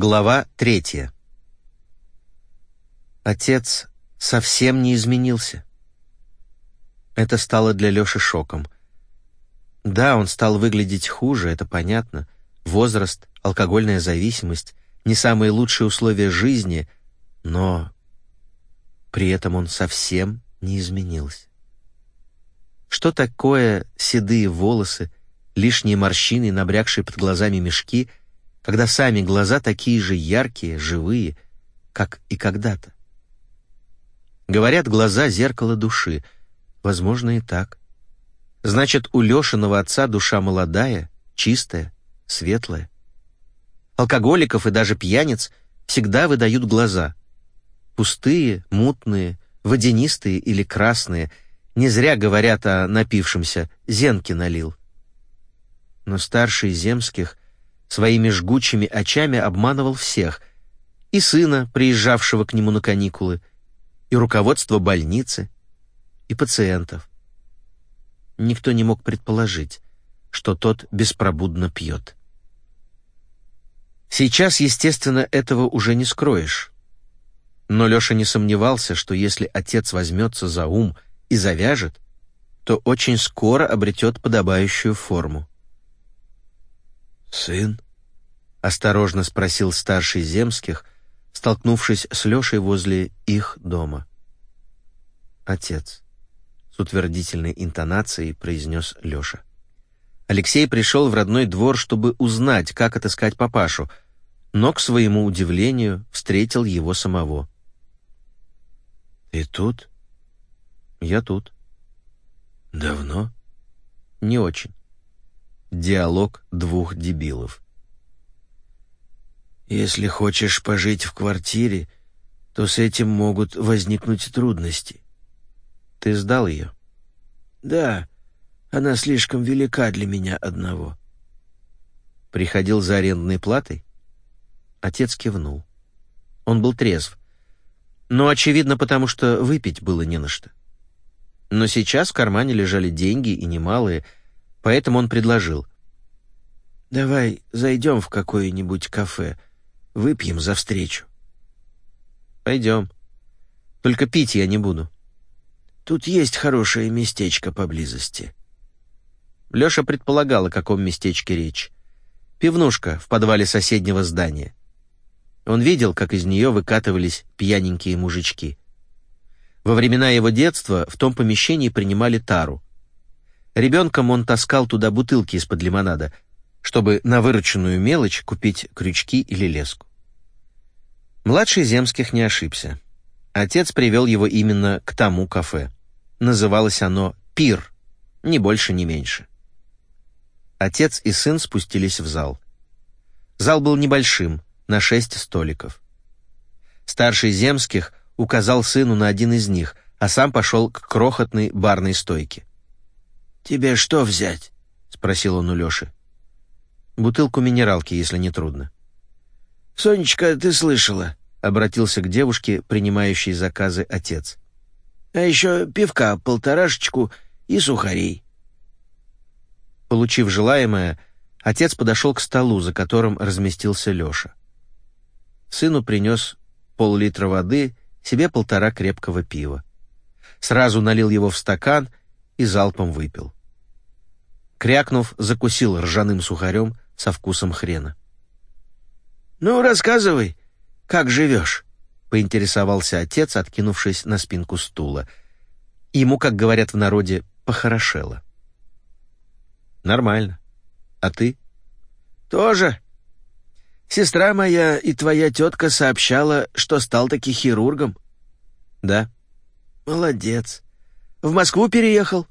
Глава третья. Отец совсем не изменился. Это стало для Лёши шоком. Да, он стал выглядеть хуже, это понятно. Возраст, алкогольная зависимость, не самые лучшие условия жизни, но при этом он совсем не изменился. Что такое седые волосы, лишние морщины, набрякшие под глазами мешки, когда сами глаза такие же яркие, живые, как и когда-то? Говорят, глаза — зеркало души. Возможно, и так. Значит, у Лешиного отца душа молодая, чистая, светлая. Алкоголиков и даже пьяниц всегда выдают глаза. Пустые, мутные, водянистые или красные. Не зря говорят о напившемся «зенки налил». Но старший Земских своими жгучими очами обманывал всех. И сына, приезжавшего к нему на каникулы, и руководство больницы, и пациентов. Никто не мог предположить, что тот беспробудно пьет. Сейчас, естественно, этого уже не скроешь. Но Леша не сомневался, что если отец возьмется за ум и завяжет, то очень скоро обретет подобающую форму. «Сын?» — осторожно спросил старший Земских, столкнувшись с Лешей возле их дома. «Отец», — с утвердительной интонацией произнес Леша. Алексей пришел в родной двор, чтобы узнать, как отыскать папашу, но, к своему удивлению, встретил его самого. «Ты тут?» «Я тут». «Давно?» «Не очень». Диалог двух дебилов. «Если хочешь пожить в квартире, то с этим могут возникнуть трудности». «Ты сдал ее?» «Да, она слишком велика для меня одного». «Приходил за арендной платой?» Отец кивнул. Он был трезв. Но, очевидно, потому что выпить было не на что. Но сейчас в кармане лежали деньги, и немалые, поэтому он предложил. «Давай зайдем в какое-нибудь кафе, выпьем за встречу». «Пойдем. Только пить я не буду». «Тут есть хорошее местечко поблизости». Леша предполагал, о каком местечке речь. Пивнушка в подвале соседнего здания. Он видел, как из нее выкатывались пьяненькие мужички. Во времена его детства в том помещении принимали тару. Ребенком он таскал туда бутылки из-под лимонада, чтобы на вырученную мелочь купить крючки или леску. Младший Земских не ошибся. Отец привел его именно к тому кафе. Называлось оно «Пир», ни больше, ни меньше. Отец и сын спустились в зал. Зал был небольшим, на шесть столиков. Старший Земских указал сыну на один из них, а сам пошел к крохотной барной стойке. «Тебе что взять?» — спросил он у Леши. «Бутылку минералки, если не трудно». «Сонечка, ты слышала?» — обратился к девушке, принимающей заказы отец. «А еще пивка, полторашечку и сухарей». Получив желаемое, отец подошел к столу, за которым разместился Леша. Сыну принес пол-литра воды, себе полтора крепкого пива. Сразу налил его в стакан и залпом выпил. Крякнув, закусил ржаным сухарем со вкусом хрена. «Ну, рассказывай, как живешь?» — поинтересовался отец, откинувшись на спинку стула. Ему, как говорят в народе, похорошело. «Нормально. А ты?» «Тоже. Сестра моя и твоя тетка сообщала, что стал таки хирургом. Да. Молодец. В Москву переехал?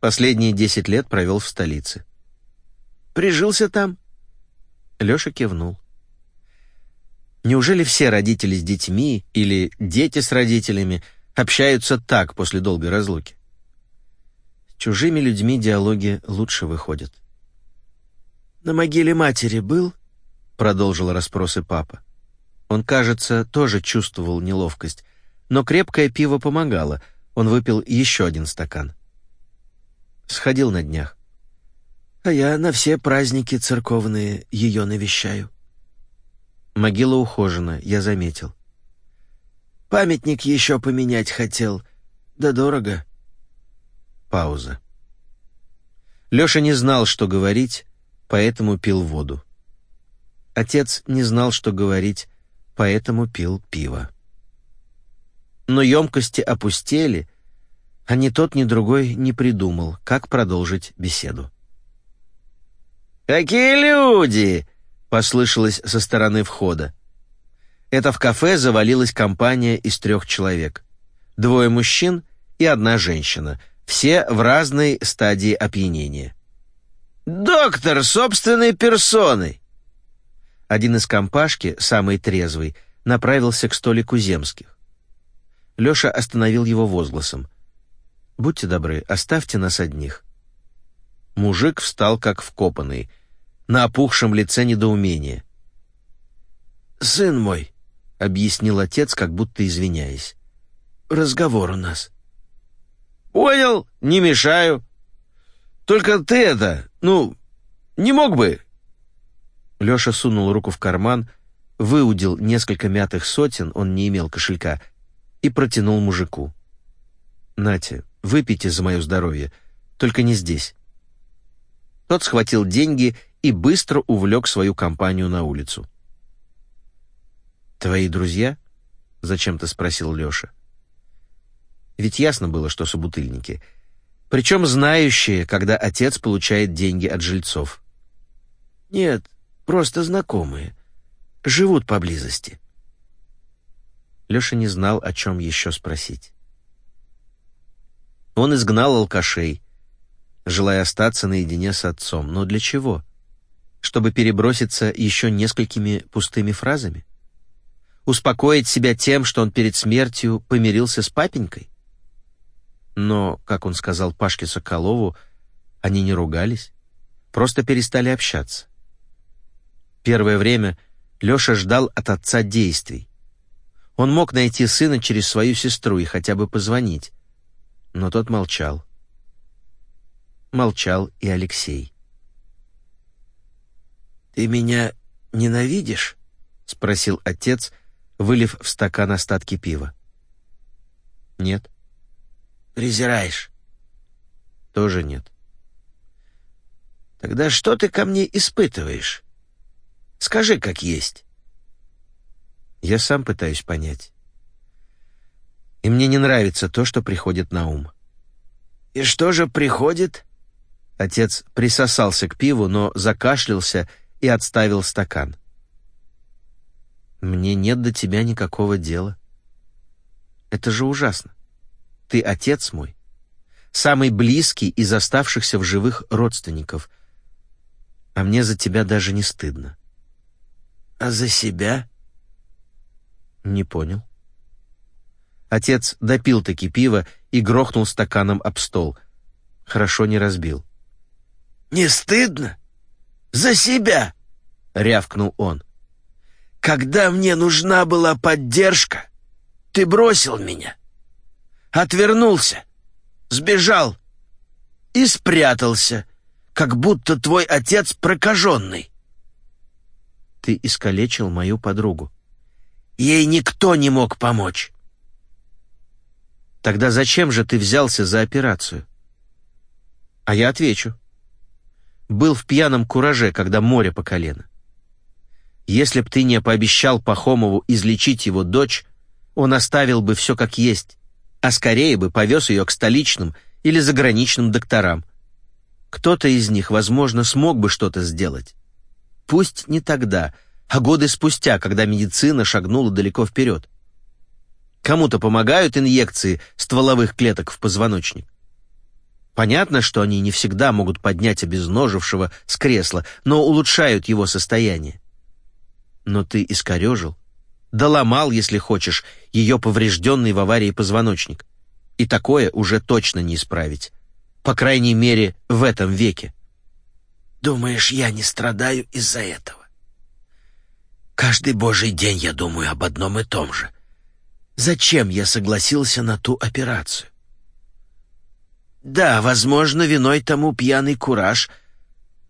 Последние десять лет провел в столице. Прижился там? Леша кивнул. Неужели все родители с детьми или дети с родителями общаются так после долгой разлуки? Чужими людьми диалоги лучше выходят. На могиле матери был? продолжил расспросы папа. Он, кажется, тоже чувствовал неловкость, но крепкое пиво помогало. Он выпил еще один стакан. Сходил на днях. А я на все праздники церковные ее навещаю. Могила ухожена, я заметил. Памятник еще поменять хотел. Да дорого. Пауза. Леша не знал, что говорить, поэтому пил воду. Отец не знал, что говорить, поэтому пил пиво. Но емкости опустели, а ни тот, ни другой не придумал, как продолжить беседу. «Какие люди!» — послышалось со стороны входа. Это в кафе завалилась компания из трех человек. Двое мужчин и одна женщина, все в разной стадии опьянения. «Доктор собственной персоной!» Один из компашки, самый трезвый, направился к столику земских. Леша остановил его возгласом. «Будьте добры, оставьте нас одних». Мужик встал как вкопанный, на опухшем лице недоумение. «Сын мой», — объяснил отец, как будто извиняясь, — «разговор у нас». «Понял, не мешаю. Только ты это, ну, не мог бы...» Леша сунул руку в карман, выудил несколько мятых сотен, он не имел кошелька, и протянул мужику. «Нате, выпейте за мое здоровье, только не здесь». Тот схватил деньги и быстро увлек свою компанию на улицу. «Твои друзья?» — зачем-то спросил Леша. Ведь ясно было, что собутыльники. Причем знающие, когда отец получает деньги от жильцов. «Нет, просто знакомые. Живут поблизости». Леша не знал, о чем еще спросить. Он изгнал алкашей, желая остаться наедине с отцом. Но для чего? Чтобы переброситься еще несколькими пустыми фразами? успокоить себя тем, что он перед смертью помирился с папенькой? Но, как он сказал Пашке Соколову, они не ругались, просто перестали общаться. Первое время Леша ждал от отца действий. Он мог найти сына через свою сестру и хотя бы позвонить, но тот молчал. Молчал и Алексей. «Ты меня ненавидишь?» — спросил отец, вылив в стакан остатки пива. «Нет». «Презираешь?» «Тоже нет». «Тогда что ты ко мне испытываешь? Скажи, как есть». Я сам пытаюсь понять. И мне не нравится то, что приходит на ум. «И что же приходит?» Отец присосался к пиву, но закашлялся и отставил стакан. Мне нет до тебя никакого дела. Это же ужасно. Ты отец мой, самый близкий из оставшихся в живых родственников, а мне за тебя даже не стыдно. А за себя? Не понял. Отец допил таки пиво и грохнул стаканом об стол. Хорошо не разбил. «Не стыдно? За себя!» — рявкнул он. Когда мне нужна была поддержка, ты бросил меня, отвернулся, сбежал и спрятался, как будто твой отец прокаженный. Ты искалечил мою подругу. Ей никто не мог помочь. Тогда зачем же ты взялся за операцию? А я отвечу. Был в пьяном кураже, когда море по колено. Если б ты не пообещал Пахомову излечить его дочь, он оставил бы все как есть, а скорее бы повез ее к столичным или заграничным докторам. Кто-то из них, возможно, смог бы что-то сделать. Пусть не тогда, а годы спустя, когда медицина шагнула далеко вперед. Кому-то помогают инъекции стволовых клеток в позвоночник. Понятно, что они не всегда могут поднять обезножившего с кресла, но улучшают его состояние. Но ты искорежил, доломал, если хочешь, ее поврежденный в аварии позвоночник. И такое уже точно не исправить. По крайней мере, в этом веке. Думаешь, я не страдаю из-за этого? Каждый божий день я думаю об одном и том же. Зачем я согласился на ту операцию? Да, возможно, виной тому пьяный кураж,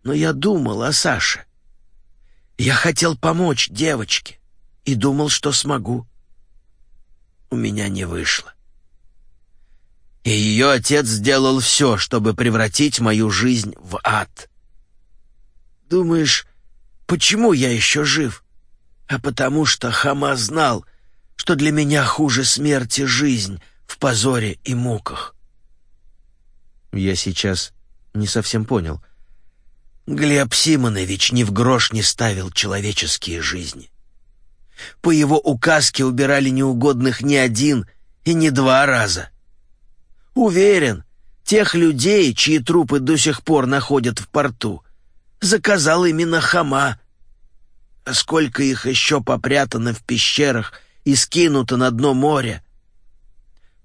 но я думал о Саше. Я хотел помочь девочке и думал, что смогу. У меня не вышло. И ее отец сделал все, чтобы превратить мою жизнь в ад. Думаешь, почему я еще жив? А потому что Хама знал, что для меня хуже смерти жизнь в позоре и муках. Я сейчас не совсем понял. Глеб Симонович ни в грош не ставил человеческие жизни. По его указке убирали неугодных не один и не два раза. Уверен, тех людей, чьи трупы до сих пор находят в порту, заказал именно Хама. Сколько их еще попрятано в пещерах и скинуто на дно моря.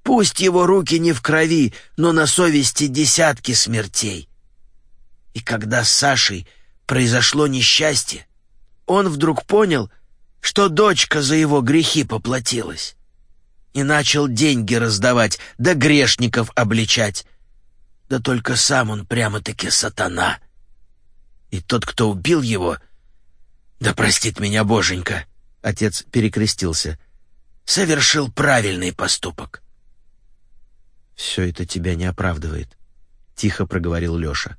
Пусть его руки не в крови, но на совести десятки смертей. И когда с Сашей произошло несчастье, он вдруг понял, что дочка за его грехи поплатилась. И начал деньги раздавать, да грешников обличать. Да только сам он прямо-таки сатана. И тот, кто убил его... Да простит меня Боженька, отец перекрестился, совершил правильный поступок. «Все это тебя не оправдывает», — тихо проговорил Леша.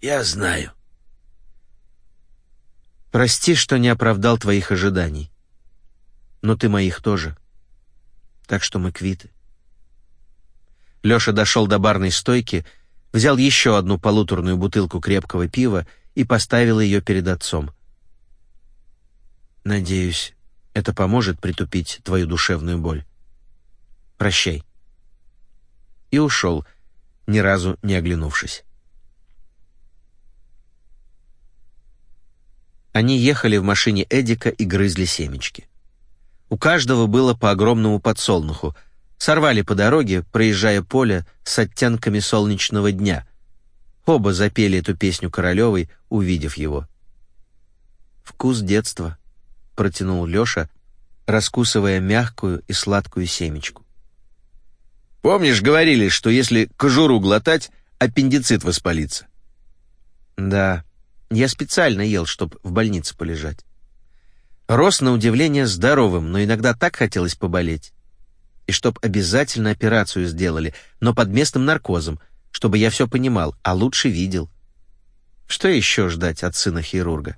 «Я знаю». «Прости, что не оправдал твоих ожиданий. Но ты моих тоже. Так что мы квиты». Леша дошел до барной стойки, взял еще одну полуторную бутылку крепкого пива и поставил ее перед отцом. «Надеюсь, это поможет притупить твою душевную боль. Прощай» и ушел, ни разу не оглянувшись. Они ехали в машине Эдика и грызли семечки. У каждого было по огромному подсолнуху. Сорвали по дороге, проезжая поле с оттенками солнечного дня. Оба запели эту песню Королевой, увидев его. «Вкус детства», — протянул Леша, раскусывая мягкую и сладкую семечку. Помнишь, говорили, что если кожуру глотать, аппендицит воспалится? Да, я специально ел, чтобы в больнице полежать. Рос на удивление здоровым, но иногда так хотелось поболеть. И чтоб обязательно операцию сделали, но под местным наркозом, чтобы я все понимал, а лучше видел. Что еще ждать от сына хирурга?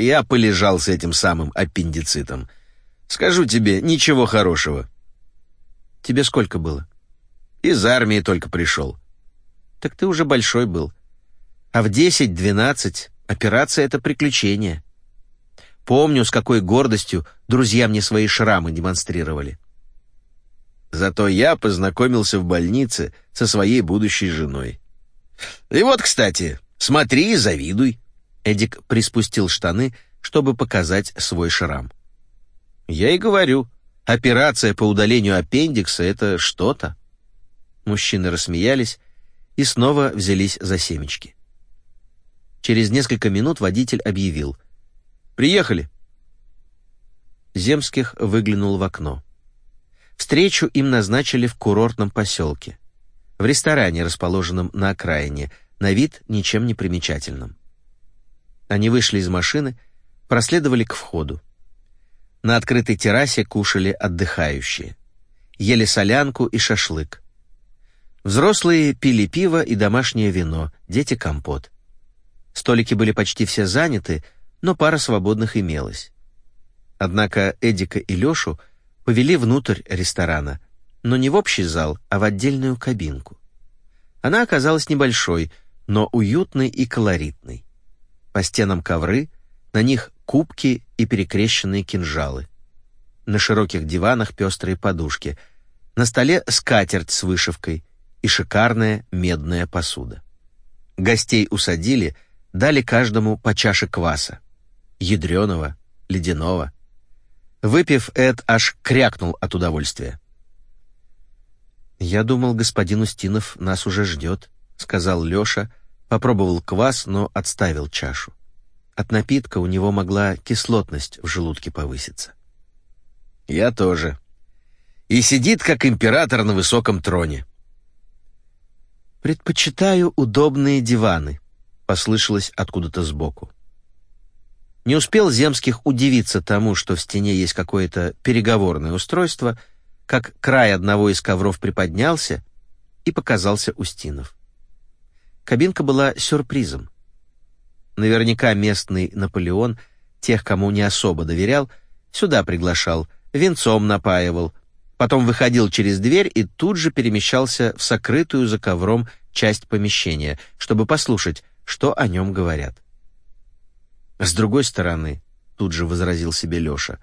Я полежал с этим самым аппендицитом. Скажу тебе, ничего хорошего. Тебе сколько было? Из армии только пришел. Так ты уже большой был. А в десять-двенадцать операция — это приключение. Помню, с какой гордостью друзья мне свои шрамы демонстрировали. Зато я познакомился в больнице со своей будущей женой. И вот, кстати, смотри и завидуй. Эдик приспустил штаны, чтобы показать свой шрам. Я и говорю — Операция по удалению аппендикса — это что-то. Мужчины рассмеялись и снова взялись за семечки. Через несколько минут водитель объявил. «Приехали!» Земских выглянул в окно. Встречу им назначили в курортном поселке. В ресторане, расположенном на окраине, на вид ничем не примечательном. Они вышли из машины, проследовали к входу. На открытой террасе кушали отдыхающие. Ели солянку и шашлык. Взрослые пили пиво и домашнее вино, дети — компот. Столики были почти все заняты, но пара свободных имелась. Однако Эдика и Лешу повели внутрь ресторана, но не в общий зал, а в отдельную кабинку. Она оказалась небольшой, но уютной и колоритной. По стенам ковры, на них кубки и перекрещенные кинжалы. На широких диванах пестрые подушки. На столе скатерть с вышивкой и шикарная медная посуда. Гостей усадили, дали каждому по чаше кваса. Ядреного, ледяного. Выпив, Эд аж крякнул от удовольствия. «Я думал, господин Устинов нас уже ждет», — сказал Леша, попробовал квас, но отставил чашу. От напитка у него могла кислотность в желудке повыситься. «Я тоже. И сидит, как император на высоком троне». «Предпочитаю удобные диваны», — послышалось откуда-то сбоку. Не успел Земских удивиться тому, что в стене есть какое-то переговорное устройство, как край одного из ковров приподнялся, и показался Устинов. Кабинка была сюрпризом. Наверняка местный Наполеон тех, кому не особо доверял, сюда приглашал, венцом напаивал, потом выходил через дверь и тут же перемещался в сокрытую за ковром часть помещения, чтобы послушать, что о нем говорят. С другой стороны, тут же возразил себе Леша,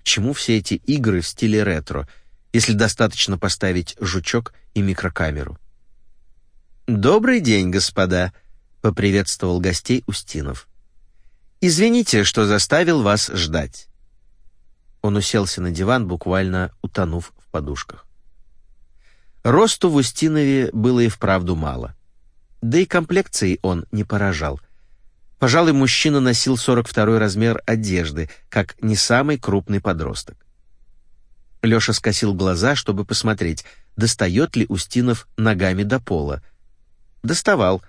к чему все эти игры в стиле ретро, если достаточно поставить жучок и микрокамеру? «Добрый день, господа», — поприветствовал гостей Устинов. «Извините, что заставил вас ждать». Он уселся на диван, буквально утонув в подушках. Росту в Устинове было и вправду мало. Да и комплекцией он не поражал. Пожалуй, мужчина носил 42 размер одежды, как не самый крупный подросток. Леша скосил глаза, чтобы посмотреть, достает ли Устинов ногами до пола. Доставал,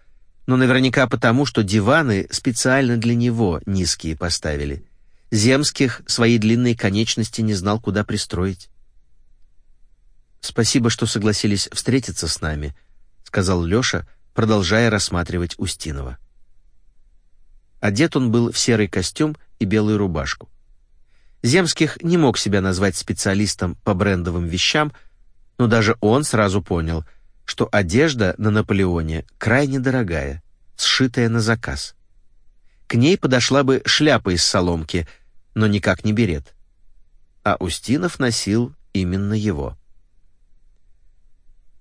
но наверняка потому, что диваны специально для него низкие поставили. Земских свои длинные конечности не знал, куда пристроить. «Спасибо, что согласились встретиться с нами», — сказал Леша, продолжая рассматривать Устинова. Одет он был в серый костюм и белую рубашку. Земских не мог себя назвать специалистом по брендовым вещам, но даже он сразу понял, что одежда на Наполеоне крайне дорогая, сшитая на заказ. К ней подошла бы шляпа из соломки, но никак не берет. А Устинов носил именно его.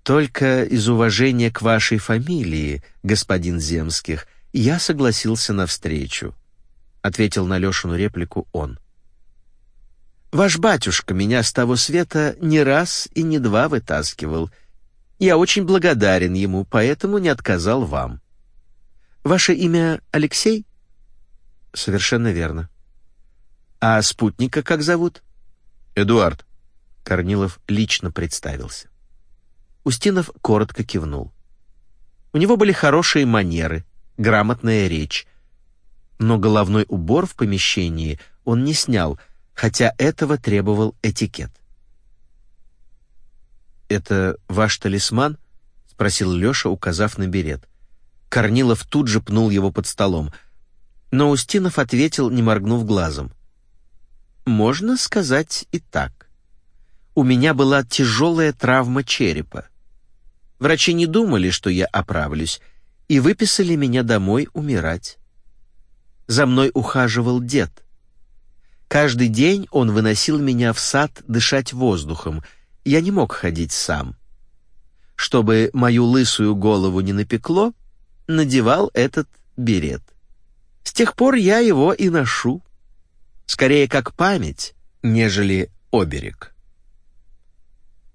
«Только из уважения к вашей фамилии, господин Земских, я согласился на встречу», — ответил на Лешину реплику он. Ваш батюшка меня с того света не раз и не два вытаскивал. Я очень благодарен ему, поэтому не отказал вам. Ваше имя Алексей? Совершенно верно. А спутника как зовут? Эдуард. Корнилов лично представился. Устинов коротко кивнул. У него были хорошие манеры, грамотная речь. Но головной убор в помещении он не снял — хотя этого требовал этикет. «Это ваш талисман?» — спросил Леша, указав на берет. Корнилов тут же пнул его под столом, но Устинов ответил, не моргнув глазом. «Можно сказать и так. У меня была тяжелая травма черепа. Врачи не думали, что я оправлюсь, и выписали меня домой умирать. За мной ухаживал дед — Каждый день он выносил меня в сад дышать воздухом. Я не мог ходить сам. Чтобы мою лысую голову не напекло, надевал этот берет. С тех пор я его и ношу. Скорее как память, нежели оберег.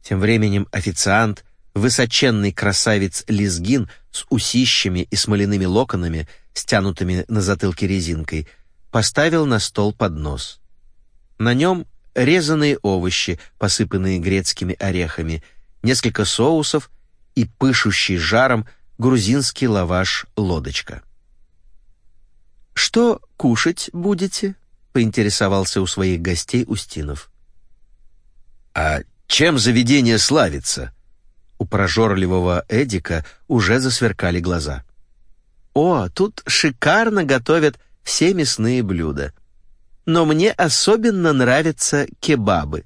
Тем временем официант, высоченный красавец Лизгин с усищами и смоляными локонами, стянутыми на затылке резинкой, поставил на стол поднос. На нем резаные овощи, посыпанные грецкими орехами, несколько соусов и пышущий жаром грузинский лаваш-лодочка. «Что кушать будете?» — поинтересовался у своих гостей Устинов. «А чем заведение славится?» У прожорливого Эдика уже засверкали глаза. «О, тут шикарно готовят все мясные блюда но мне особенно нравятся кебабы.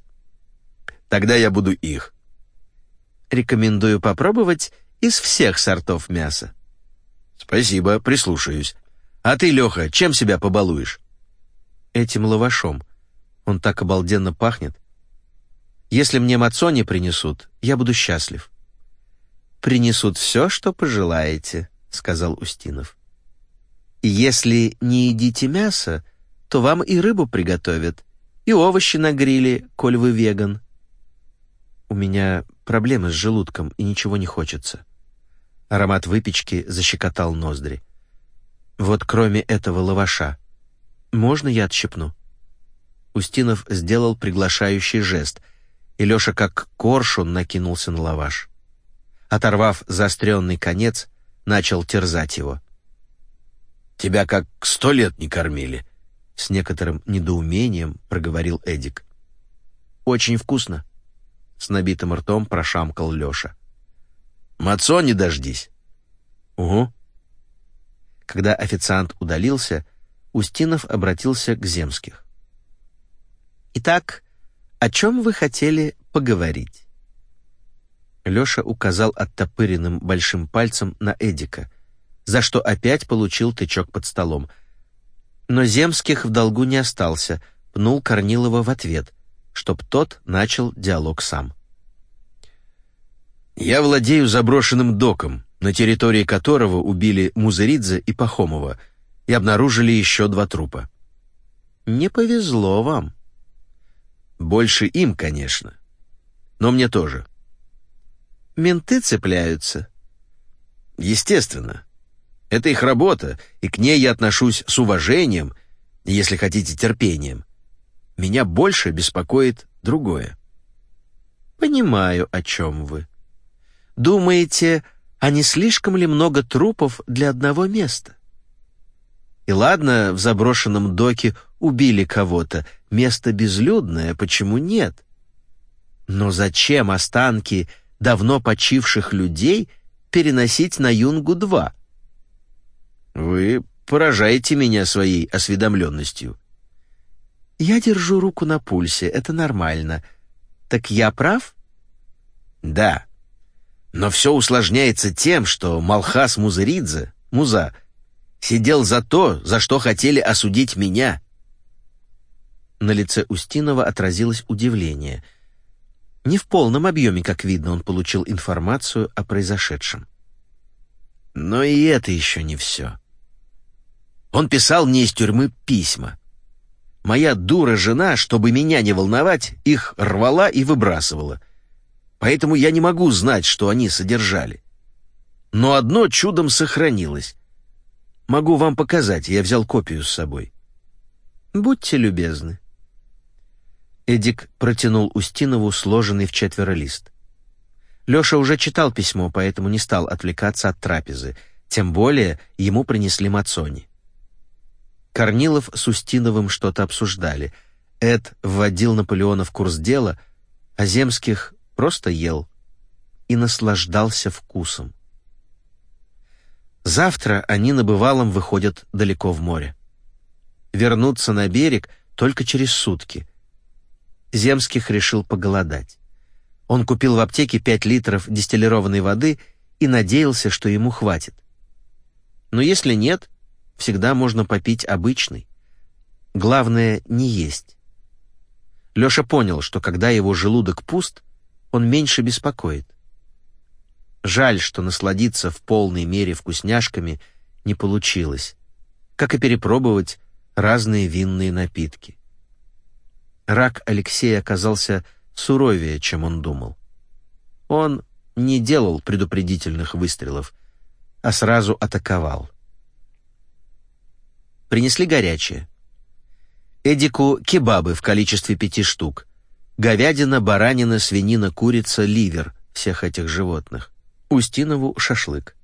Тогда я буду их. Рекомендую попробовать из всех сортов мяса. Спасибо, прислушаюсь. А ты, Леха, чем себя побалуешь? Этим лавашом. Он так обалденно пахнет. Если мне мацони принесут, я буду счастлив. Принесут все, что пожелаете, сказал Устинов. Если не едите мясо, то вам и рыбу приготовят, и овощи на гриле, коль вы веган. У меня проблемы с желудком, и ничего не хочется. Аромат выпечки защекотал ноздри. Вот кроме этого лаваша. Можно я отщепну? Устинов сделал приглашающий жест, и Леша как коршун накинулся на лаваш. Оторвав заостренный конец, начал терзать его. «Тебя как сто лет не кормили», с некоторым недоумением проговорил Эдик. «Очень вкусно», — с набитым ртом прошамкал Леша. «Мацо не дождись». «Угу». Когда официант удалился, Устинов обратился к Земских. «Итак, о чем вы хотели поговорить?» Леша указал оттопыренным большим пальцем на Эдика, за что опять получил тычок под столом. Но Земских в долгу не остался, пнул Корнилова в ответ, чтоб тот начал диалог сам. «Я владею заброшенным доком, на территории которого убили Музыридзе и Пахомова и обнаружили еще два трупа». «Не повезло вам». «Больше им, конечно. Но мне тоже». «Менты цепляются». «Естественно. Это их работа, и к ней я отношусь с уважением, если хотите, терпением. Меня больше беспокоит другое». «Понимаю, о чем вы. Думаете, а не слишком ли много трупов для одного места? И ладно, в заброшенном доке убили кого-то, место безлюдное, почему нет? Но зачем останки давно почивших людей переносить на Юнгу-2? Вы поражаете меня своей осведомленностью. Я держу руку на пульсе, это нормально. Так я прав? Да. Но все усложняется тем, что Малхас Музыридзе, Муза, сидел за то, за что хотели осудить меня. На лице Устинова отразилось удивление. Не в полном объеме, как видно, он получил информацию о произошедшем. Но и это еще не все. Он писал мне из тюрьмы письма. Моя дура жена, чтобы меня не волновать, их рвала и выбрасывала — поэтому я не могу знать, что они содержали. Но одно чудом сохранилось. Могу вам показать, я взял копию с собой. Будьте любезны. Эдик протянул Устинову сложенный в четверо лист. Леша уже читал письмо, поэтому не стал отвлекаться от трапезы, тем более ему принесли мацони. Корнилов с Устиновым что-то обсуждали. Эд вводил Наполеона в курс дела, а Земских просто ел и наслаждался вкусом. Завтра они на бывалом выходят далеко в море. Вернуться на берег только через сутки. Земских решил поголодать. Он купил в аптеке 5 литров дистиллированной воды и надеялся, что ему хватит. Но если нет, всегда можно попить обычный. Главное — не есть. Леша понял, что когда его желудок пуст, он меньше беспокоит. Жаль, что насладиться в полной мере вкусняшками не получилось, как и перепробовать разные винные напитки. Рак Алексея оказался суровее, чем он думал. Он не делал предупредительных выстрелов, а сразу атаковал. Принесли горячее. Эдику кебабы в количестве пяти штук, говядина, баранина, свинина, курица, ливер всех этих животных. Устинову шашлык.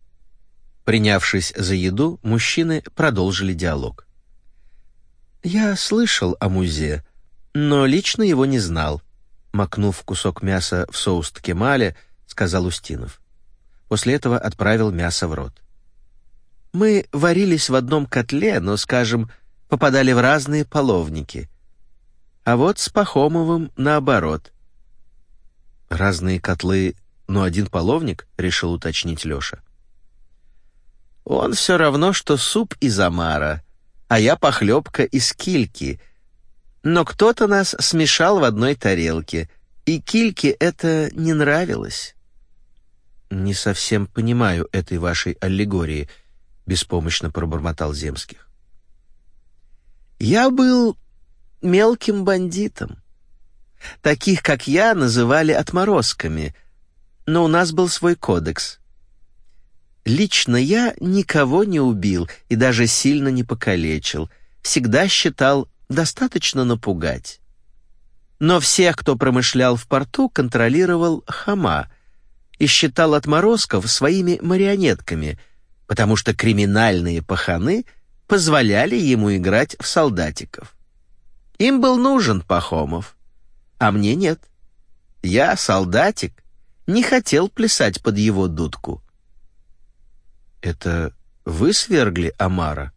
Принявшись за еду, мужчины продолжили диалог. «Я слышал о музе, но лично его не знал», макнув кусок мяса в соус ткемале, сказал Устинов. После этого отправил мясо в рот. «Мы варились в одном котле, но, скажем, попадали в разные половники. А вот с Пахомовым наоборот. «Разные котлы, но один половник?» — решил уточнить Леша. «Он все равно, что суп из омара, а я похлебка из кильки. Но кто-то нас смешал в одной тарелке, и кильке это не нравилось». «Не совсем понимаю этой вашей аллегории», — беспомощно пробормотал Земских. «Я был мелким бандитом. Таких, как я, называли отморозками, но у нас был свой кодекс. Лично я никого не убил и даже сильно не покалечил, всегда считал достаточно напугать. Но всех, кто промышлял в порту, контролировал Хама и считал отморозков своими марионетками, потому что криминальные паханы позволяли ему играть в солдатиков. Им был нужен Пахомов, а мне нет. Я, солдатик, не хотел плясать под его дудку. Это вы свергли Амара?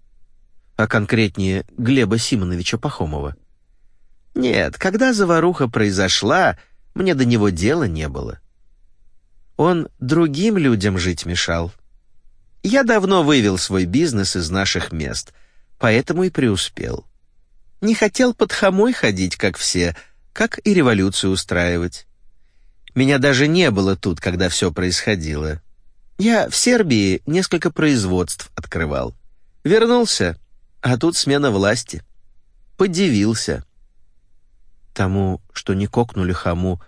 А конкретнее Глеба Симоновича Пахомова? Нет, когда заваруха произошла, мне до него дела не было. Он другим людям жить мешал. Я давно вывел свой бизнес из наших мест, поэтому и преуспел. Не хотел под хомой ходить, как все, как и революцию устраивать. Меня даже не было тут, когда все происходило. Я в Сербии несколько производств открывал. Вернулся, а тут смена власти. Подивился. Тому, что не кокнули хаму,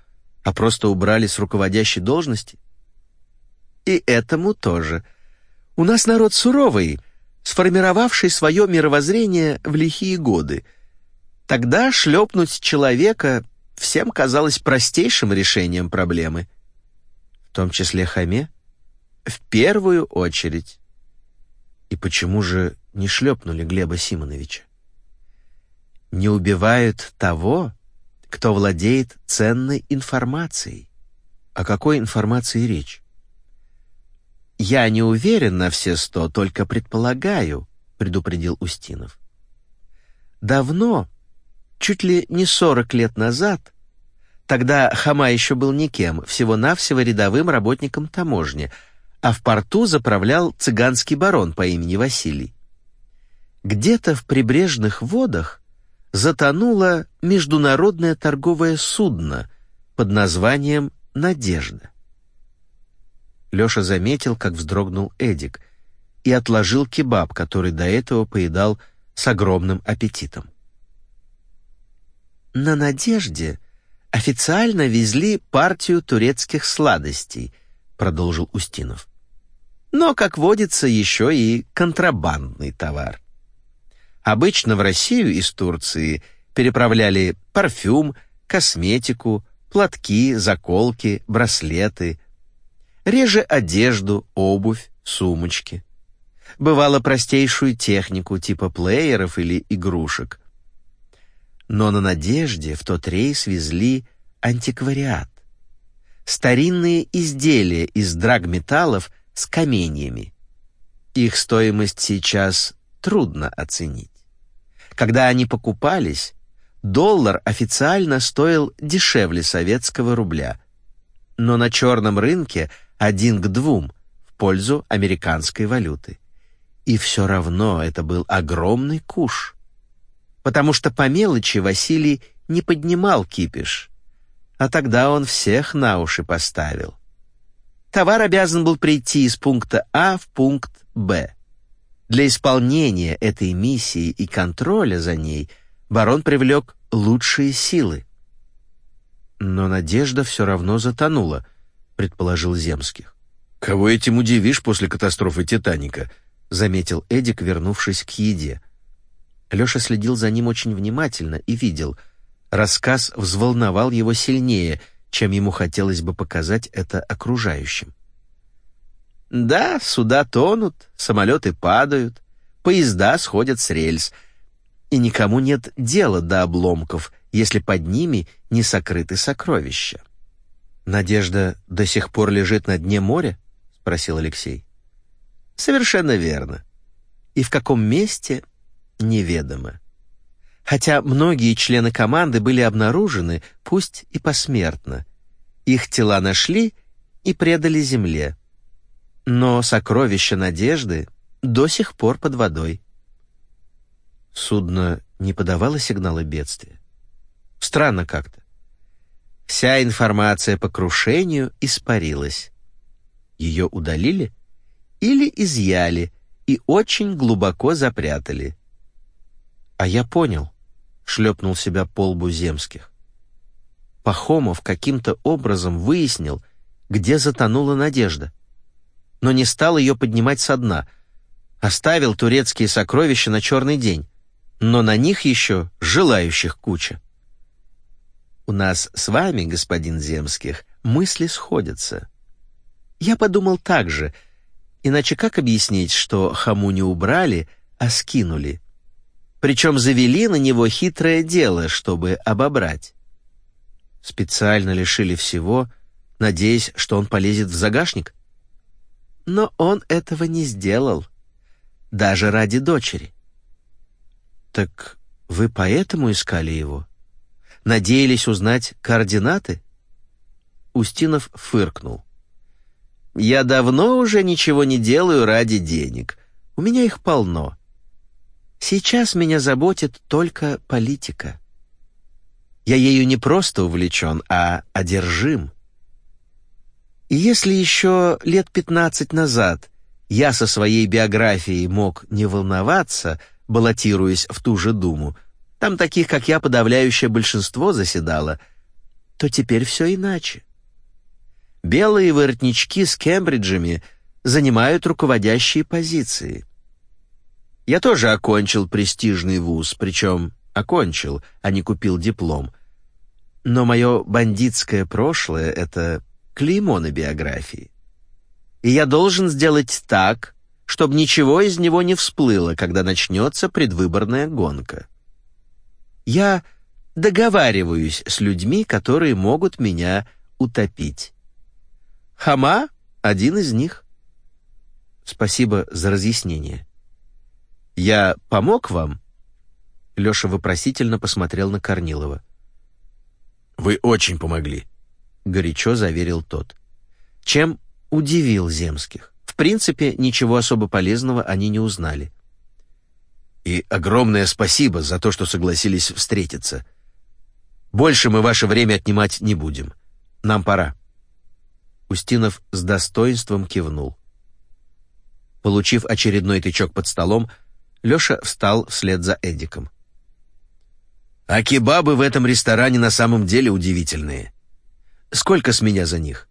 а просто убрали с руководящей должности? И этому тоже. У нас народ суровый, сформировавший свое мировоззрение в лихие годы. Тогда шлепнуть человека всем казалось простейшим решением проблемы. В том числе хаме? В первую очередь. И почему же не шлепнули Глеба Симоновича? Не убивают того, кто владеет ценной информацией. О какой информации речь? Я не уверен на все сто, только предполагаю, предупредил Устинов. Давно, чуть ли не сорок лет назад, тогда Хама еще был никем, всего-навсего рядовым работником таможни, а в порту заправлял цыганский барон по имени Василий. Где-то в прибрежных водах затонуло международное торговое судно под названием «Надежда». Лёша заметил, как вздрогнул Эдик, и отложил кебаб, который до этого поедал с огромным аппетитом. На «Надежде» официально везли партию турецких сладостей, продолжил Устинов. Но, как водится, еще и контрабандный товар. Обычно в Россию из Турции переправляли парфюм, косметику, платки, заколки, браслеты, реже одежду, обувь, сумочки. Бывало простейшую технику типа плееров или игрушек. Но на «Надежде» в тот рейс везли антиквариат. Старинные изделия из драгметаллов с каменьями. Их стоимость сейчас трудно оценить. Когда они покупались, доллар официально стоил дешевле советского рубля, но на черном рынке один к двум в пользу американской валюты. И все равно это был огромный куш, потому что по мелочи Василий не поднимал кипиш, а тогда он всех на уши поставил. Товар обязан был прийти из пункта А в пункт Б. Для исполнения этой миссии и контроля за ней барон привлек лучшие силы. Но надежда все равно затонула, предположил Земских. Кого этим удивишь после катастрофы Титаника? заметил Эдик, вернувшись к еде. Лёша следил за ним очень внимательно и видел, рассказ взволновал его сильнее, чем ему хотелось бы показать это окружающим. Да, суда тонут, самолеты падают, поезда сходят с рельс, и никому нет дела до обломков, если под ними не сокрыты сокровища. Надежда до сих пор лежит на дне моря? спросил Алексей. Совершенно верно. И в каком месте неведомо. Хотя многие члены команды были обнаружены, пусть и посмертно. Их тела нашли и предали земле. Но сокровища надежды до сих пор под водой. Судно не подавало сигналы бедствия. Странно как-то. Вся информация по крушению испарилась. Ее удалили или изъяли и очень глубоко запрятали. А я понял, шлепнул себя по лбу Земских. Пахомов каким-то образом выяснил, где затонула надежда но не стал ее поднимать со дна. Оставил турецкие сокровища на черный день, но на них еще желающих куча. У нас с вами, господин Земских, мысли сходятся. Я подумал так же, иначе как объяснить, что хаму не убрали, а скинули. Причем завели на него хитрое дело, чтобы обобрать. Специально лишили всего, надеясь, что он полезет в загашник? Но он этого не сделал, даже ради дочери. Так вы поэтому искали его? Надеялись узнать координаты? Устинов фыркнул. Я давно уже ничего не делаю ради денег. У меня их полно. Сейчас меня заботит только политика. Я ею не просто увлечен, а одержим. И если еще лет пятнадцать назад я со своей биографией мог не волноваться, баллотируясь в ту же Думу, там таких, как я, подавляющее большинство заседало, то теперь все иначе. Белые воротнички с Кембриджами занимают руководящие позиции. Я тоже окончил престижный вуз, причем окончил, а не купил диплом. Но мое бандитское прошлое — это клеймо на биографии. И я должен сделать так, чтобы ничего из него не всплыло, когда начнется предвыборная гонка. Я договариваюсь с людьми, которые могут меня утопить. Хама — один из них. Спасибо за разъяснение. Я помог вам? Леша вопросительно посмотрел на Корнилова. Вы очень помогли, горячо заверил тот. Чем удивил Земских. В принципе, ничего особо полезного они не узнали. И огромное спасибо за то, что согласились встретиться. Больше мы ваше время отнимать не будем. Нам пора. Устинов с достоинством кивнул. Получив очередной тычок под столом, Леша встал вслед за Эдиком. «А кебабы в этом ресторане на самом деле удивительные. Сколько с меня за них?»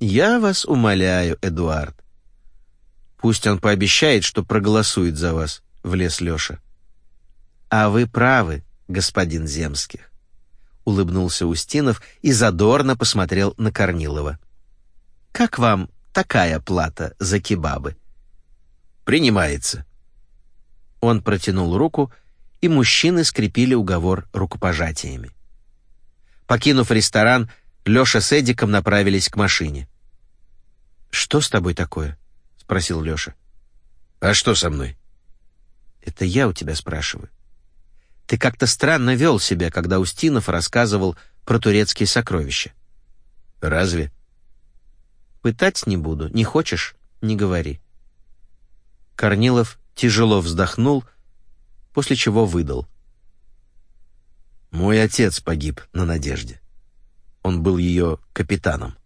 «Я вас умоляю, Эдуард». «Пусть он пообещает, что проголосует за вас», — влез Леша. «А вы правы, господин Земских», — улыбнулся Устинов и задорно посмотрел на Корнилова. Как вам такая плата за кебабы? Принимается. Он протянул руку, и мужчины скрепили уговор рукопожатиями. Покинув ресторан, Лёша с Эдиком направились к машине. «Что с тобой такое?» — спросил Лёша. «А что со мной?» «Это я у тебя спрашиваю. Ты как-то странно вел себя, когда Устинов рассказывал про турецкие сокровища». «Разве?» Пытать не буду. Не хочешь — не говори». Корнилов тяжело вздохнул, после чего выдал. «Мой отец погиб на «Надежде». Он был ее капитаном.